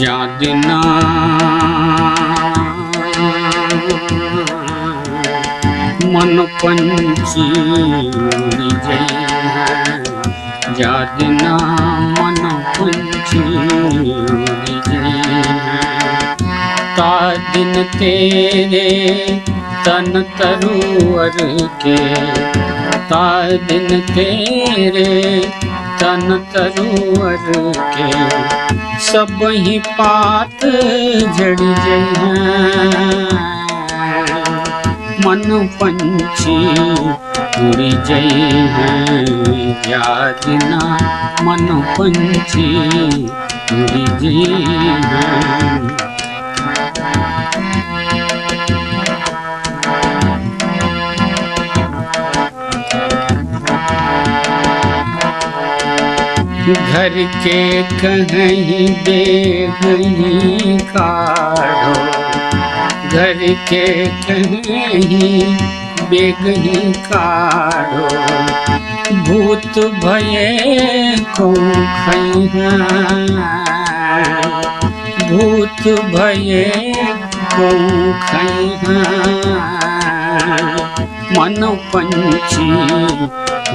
जादना मन पंछी उड़ जई मन पंछी ता दिन तेरे तन तरुअर के? ता दिन तेरे तन तरुअर के सब ही पात जड़ जई मन पंछी उड़ जई हैं। यादना मन पंछी उड़ जई हैं। घर के कहीं बेगही काढ़ो। घर के कहीं बेगही काढ़ो। भूत भये को खैहा भूत भये को खैहा मन पंछी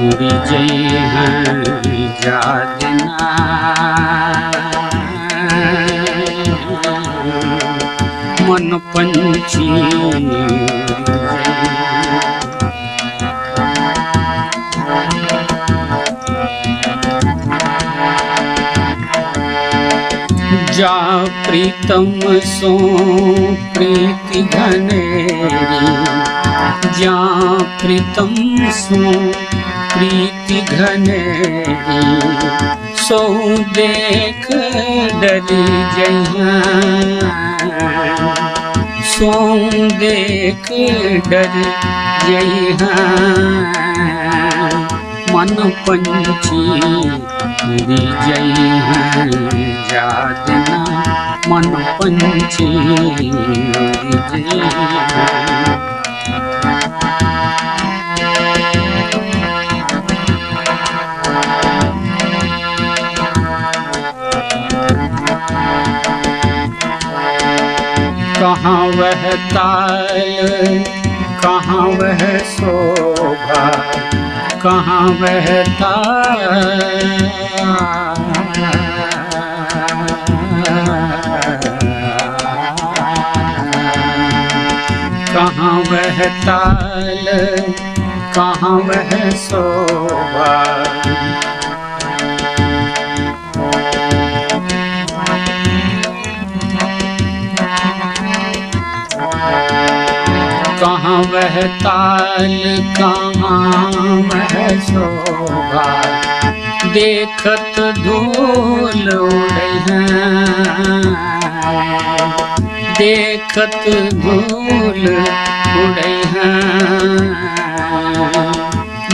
उड़ जई हैं जादना मन पंछी जा प्रीतम सो प्रीति घनेरी। जा प्रीतम सो प्रीति घनेरी। सो देख डरी सो देख डर जइहा मन पंछी उड़ी जइहा जादना मन पंछी कहाँ वह ताल कहाँ वह शोभा? कहाँ बहता कहाँ वह कहाँ वह शोभा? कहाँ वह ताल कहाँ वह शोभा। देखत धूल देखत धूल उड़ै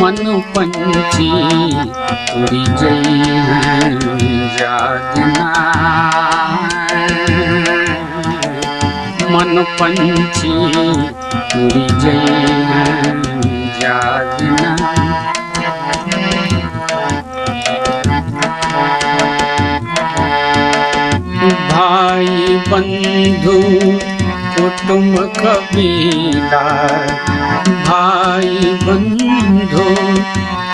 मन पंछी उड़ी जई जादना मन पंछी जई जादना भाई बंधु, कुटुंब कबीला भाई बंधु,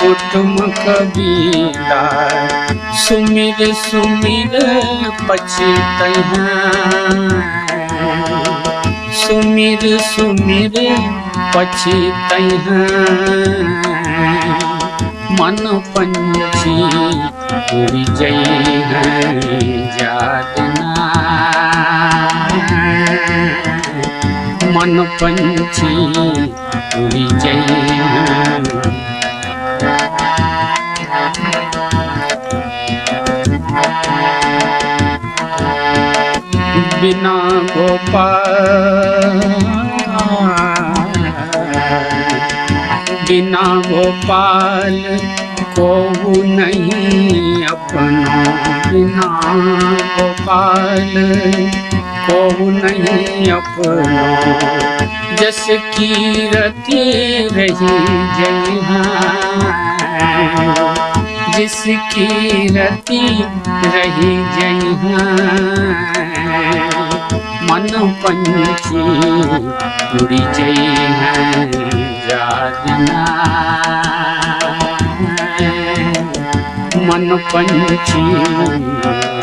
कुटुंब कबीला सुमिर सुमिर पछित सुमिर सुमिर पछित मन पंछी उड़ जई मन पंछी उड़ जई बिना गोपाल। बिना गोपाल को नहीं अपना। बिना गोपाल को नहीं अपना। जस कीरती रही जय जिसकी रति रही जय मन पंछी उड़ी है जागना मन पंछी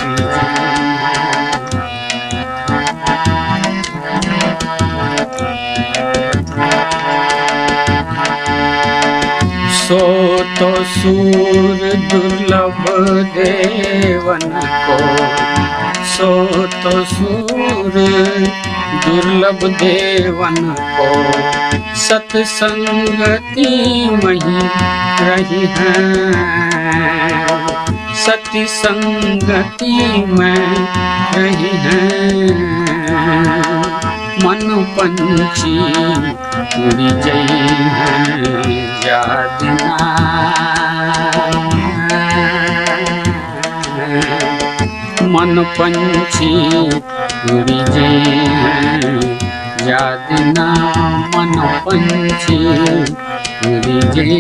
तो सूर दुर्लभ देवन को। सो तो सूर दुर्लभ देवन को। सत्संगति मही रही है। सती संगति में रही है। मन उड़ी जई है मन उड़ी जई है यादना मन पंछी उड़ी जई